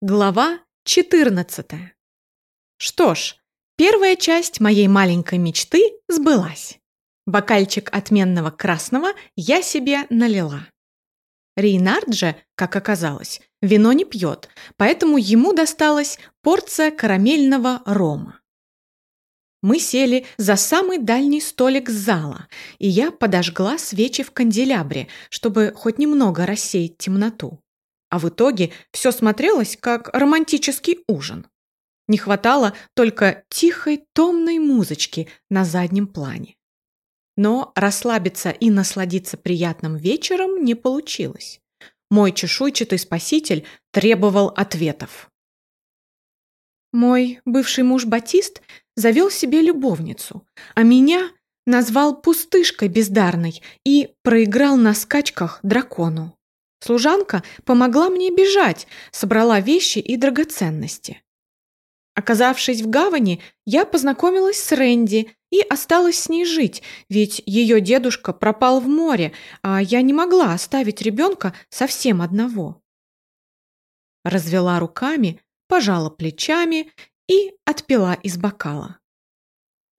Глава 14. Что ж, первая часть моей маленькой мечты сбылась. Бокальчик отменного красного я себе налила. Рейнард же, как оказалось, вино не пьет, поэтому ему досталась порция карамельного рома. Мы сели за самый дальний столик зала, и я подожгла свечи в канделябре, чтобы хоть немного рассеять темноту. А в итоге все смотрелось как романтический ужин. Не хватало только тихой томной музычки на заднем плане. Но расслабиться и насладиться приятным вечером не получилось. Мой чешуйчатый спаситель требовал ответов. Мой бывший муж Батист завел себе любовницу, а меня назвал пустышкой бездарной и проиграл на скачках дракону. Служанка помогла мне бежать, собрала вещи и драгоценности. Оказавшись в гавани, я познакомилась с Рэнди и осталась с ней жить, ведь ее дедушка пропал в море, а я не могла оставить ребенка совсем одного. Развела руками, пожала плечами и отпила из бокала.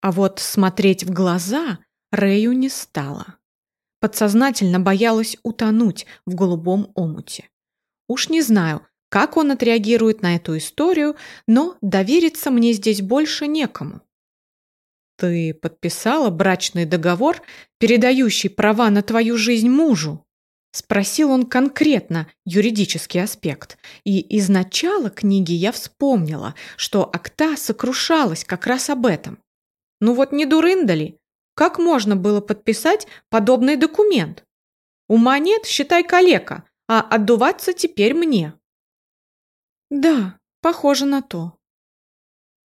А вот смотреть в глаза Рэю не стала подсознательно боялась утонуть в голубом омуте. Уж не знаю, как он отреагирует на эту историю, но довериться мне здесь больше некому. Ты подписала брачный договор, передающий права на твою жизнь мужу? Спросил он конкретно юридический аспект, и из начала книги я вспомнила, что Акта сокрушалась как раз об этом. Ну вот не дурында ли? Как можно было подписать подобный документ? Ума нет, считай калека, а отдуваться теперь мне. Да, похоже на то.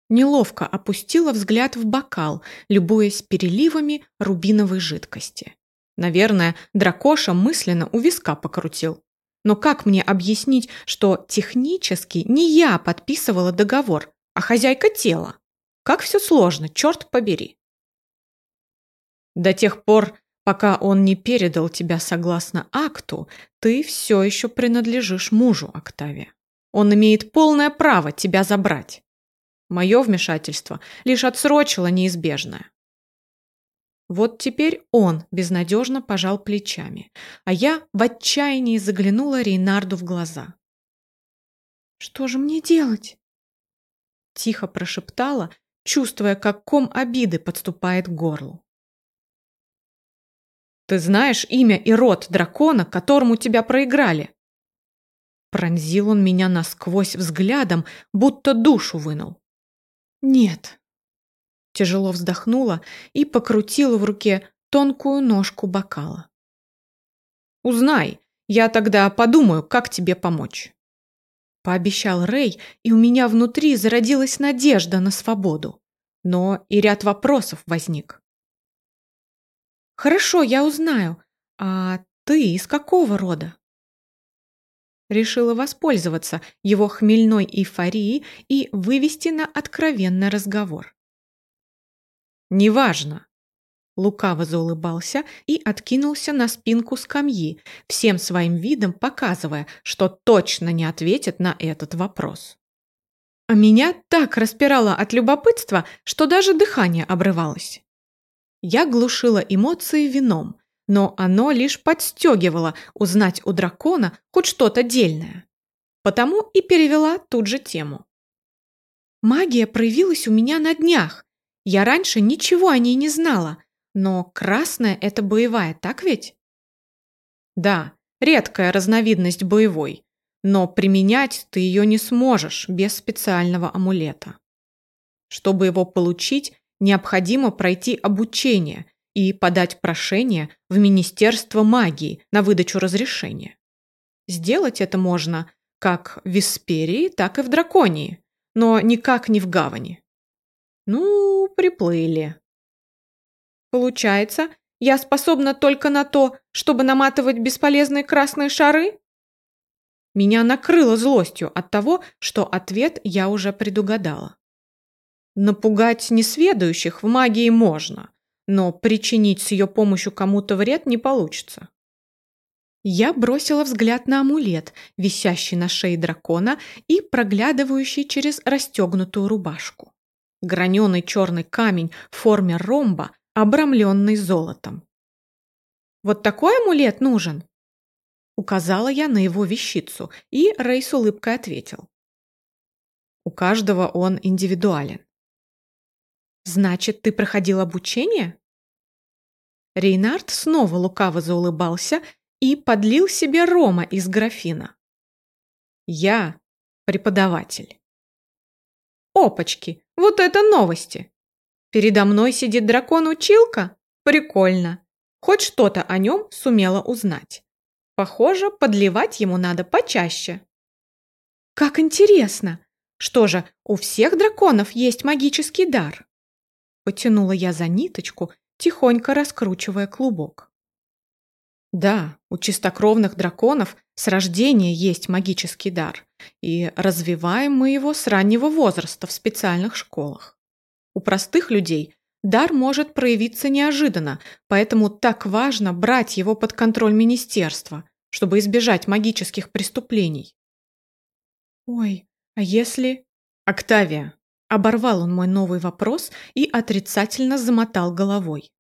Неловко опустила взгляд в бокал, любуясь переливами рубиновой жидкости. Наверное, дракоша мысленно у виска покрутил. Но как мне объяснить, что технически не я подписывала договор, а хозяйка тела? Как все сложно, черт побери. До тех пор, пока он не передал тебя согласно акту, ты все еще принадлежишь мужу Октавия. Он имеет полное право тебя забрать. Мое вмешательство лишь отсрочило неизбежное. Вот теперь он безнадежно пожал плечами, а я в отчаянии заглянула Рейнарду в глаза. «Что же мне делать?» Тихо прошептала, чувствуя, как ком обиды подступает к горлу. Ты знаешь имя и род дракона, которому тебя проиграли?» Пронзил он меня насквозь взглядом, будто душу вынул. «Нет». Тяжело вздохнула и покрутила в руке тонкую ножку бокала. «Узнай, я тогда подумаю, как тебе помочь». Пообещал Рэй, и у меня внутри зародилась надежда на свободу. Но и ряд вопросов возник. Хорошо, я узнаю. А ты из какого рода? Решила воспользоваться его хмельной эйфорией и вывести на откровенный разговор. «Неважно», Лукаво заулыбался и откинулся на спинку скамьи, всем своим видом показывая, что точно не ответит на этот вопрос. А меня так распирало от любопытства, что даже дыхание обрывалось. Я глушила эмоции вином, но оно лишь подстегивало узнать у дракона хоть что-то дельное. Потому и перевела тут же тему. Магия проявилась у меня на днях. Я раньше ничего о ней не знала, но красная – это боевая, так ведь? Да, редкая разновидность боевой, но применять ты ее не сможешь без специального амулета. Чтобы его получить, необходимо пройти обучение и подать прошение в Министерство магии на выдачу разрешения. Сделать это можно как в Висперии, так и в Драконии, но никак не в Гавани. Ну, приплыли. Получается, я способна только на то, чтобы наматывать бесполезные красные шары? Меня накрыло злостью от того, что ответ я уже предугадала. Напугать несведущих в магии можно, но причинить с ее помощью кому-то вред не получится. Я бросила взгляд на амулет, висящий на шее дракона и проглядывающий через расстегнутую рубашку. Граненый черный камень в форме ромба, обрамленный золотом. «Вот такой амулет нужен?» Указала я на его вещицу, и Рэй с улыбкой ответил. У каждого он индивидуален. «Значит, ты проходил обучение?» Рейнард снова лукаво заулыбался и подлил себе рома из графина. «Я преподаватель». «Опачки, вот это новости! Передо мной сидит дракон-училка? Прикольно. Хоть что-то о нем сумела узнать. Похоже, подливать ему надо почаще». «Как интересно! Что же, у всех драконов есть магический дар?» Потянула я за ниточку, тихонько раскручивая клубок. Да, у чистокровных драконов с рождения есть магический дар, и развиваем мы его с раннего возраста в специальных школах. У простых людей дар может проявиться неожиданно, поэтому так важно брать его под контроль министерства, чтобы избежать магических преступлений. Ой, а если... Октавия, Оборвал он мой новый вопрос и отрицательно замотал головой.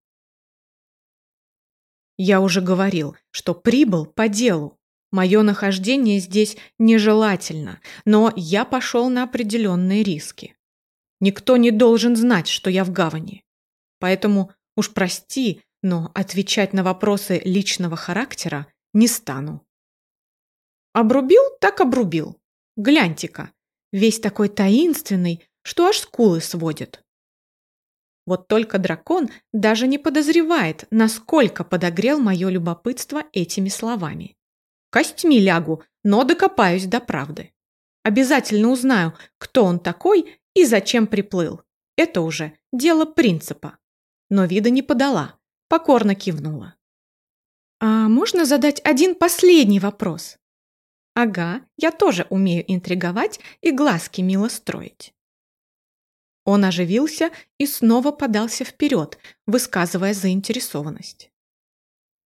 Я уже говорил, что прибыл по делу. Мое нахождение здесь нежелательно, но я пошел на определенные риски. Никто не должен знать, что я в гавани. Поэтому уж прости, но отвечать на вопросы личного характера не стану. Обрубил, так обрубил. Гляньте-ка, весь такой таинственный, что аж скулы сводит. Вот только дракон даже не подозревает, насколько подогрел мое любопытство этими словами. Костьми лягу, но докопаюсь до правды. Обязательно узнаю, кто он такой и зачем приплыл. Это уже дело принципа. Но вида не подала, покорно кивнула. «А можно задать один последний вопрос?» «Ага, я тоже умею интриговать и глазки мило строить». Он оживился и снова подался вперед, высказывая заинтересованность.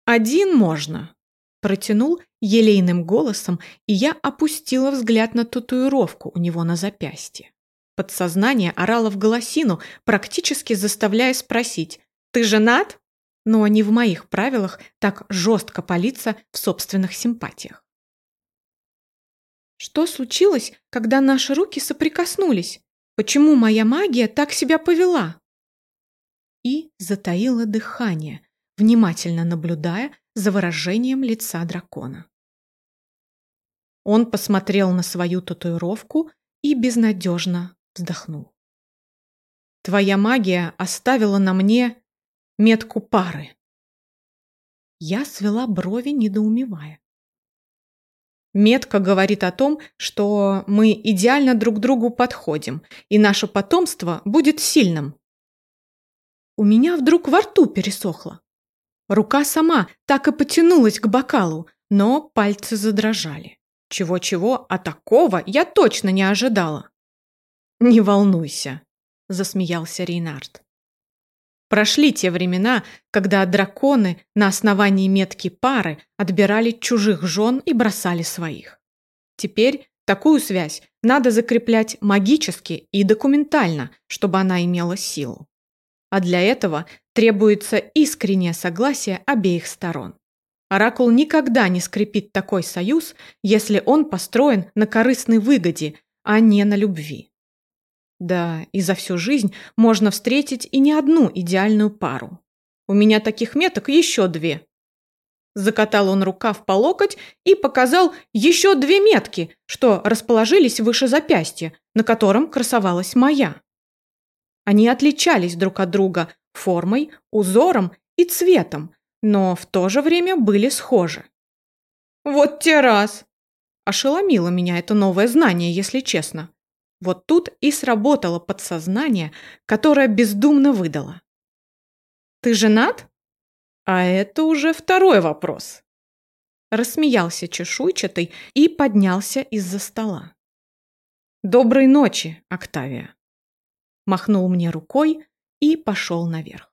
«Один можно», – протянул елейным голосом, и я опустила взгляд на татуировку у него на запястье. Подсознание орало в голосину, практически заставляя спросить «Ты женат?» Но не в моих правилах так жестко палиться в собственных симпатиях. Что случилось, когда наши руки соприкоснулись? Почему моя магия так себя повела? И затаила дыхание, внимательно наблюдая за выражением лица дракона. Он посмотрел на свою татуировку и безнадежно вздохнул. Твоя магия оставила на мне метку пары. Я свела брови, недоумевая. Метка говорит о том, что мы идеально друг другу подходим, и наше потомство будет сильным. У меня вдруг во рту пересохло. Рука сама так и потянулась к бокалу, но пальцы задрожали. Чего-чего, а такого я точно не ожидала. «Не волнуйся», – засмеялся Рейнард. Прошли те времена, когда драконы на основании метки пары отбирали чужих жен и бросали своих. Теперь такую связь надо закреплять магически и документально, чтобы она имела силу. А для этого требуется искреннее согласие обеих сторон. Оракул никогда не скрепит такой союз, если он построен на корыстной выгоде, а не на любви. Да, и за всю жизнь можно встретить и не одну идеальную пару. У меня таких меток еще две. Закатал он рукав по локоть и показал еще две метки, что расположились выше запястья, на котором красовалась моя. Они отличались друг от друга формой, узором и цветом, но в то же время были схожи. «Вот те раз!» Ошеломило меня это новое знание, если честно. Вот тут и сработало подсознание, которое бездумно выдало. «Ты женат?» «А это уже второй вопрос». Рассмеялся чешуйчатый и поднялся из-за стола. «Доброй ночи, Октавия!» Махнул мне рукой и пошел наверх.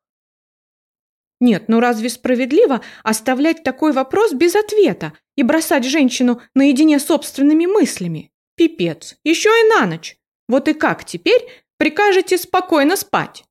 Нет, ну разве справедливо оставлять такой вопрос без ответа и бросать женщину наедине собственными мыслями? Пипец, еще и на ночь. Вот и как теперь прикажете спокойно спать?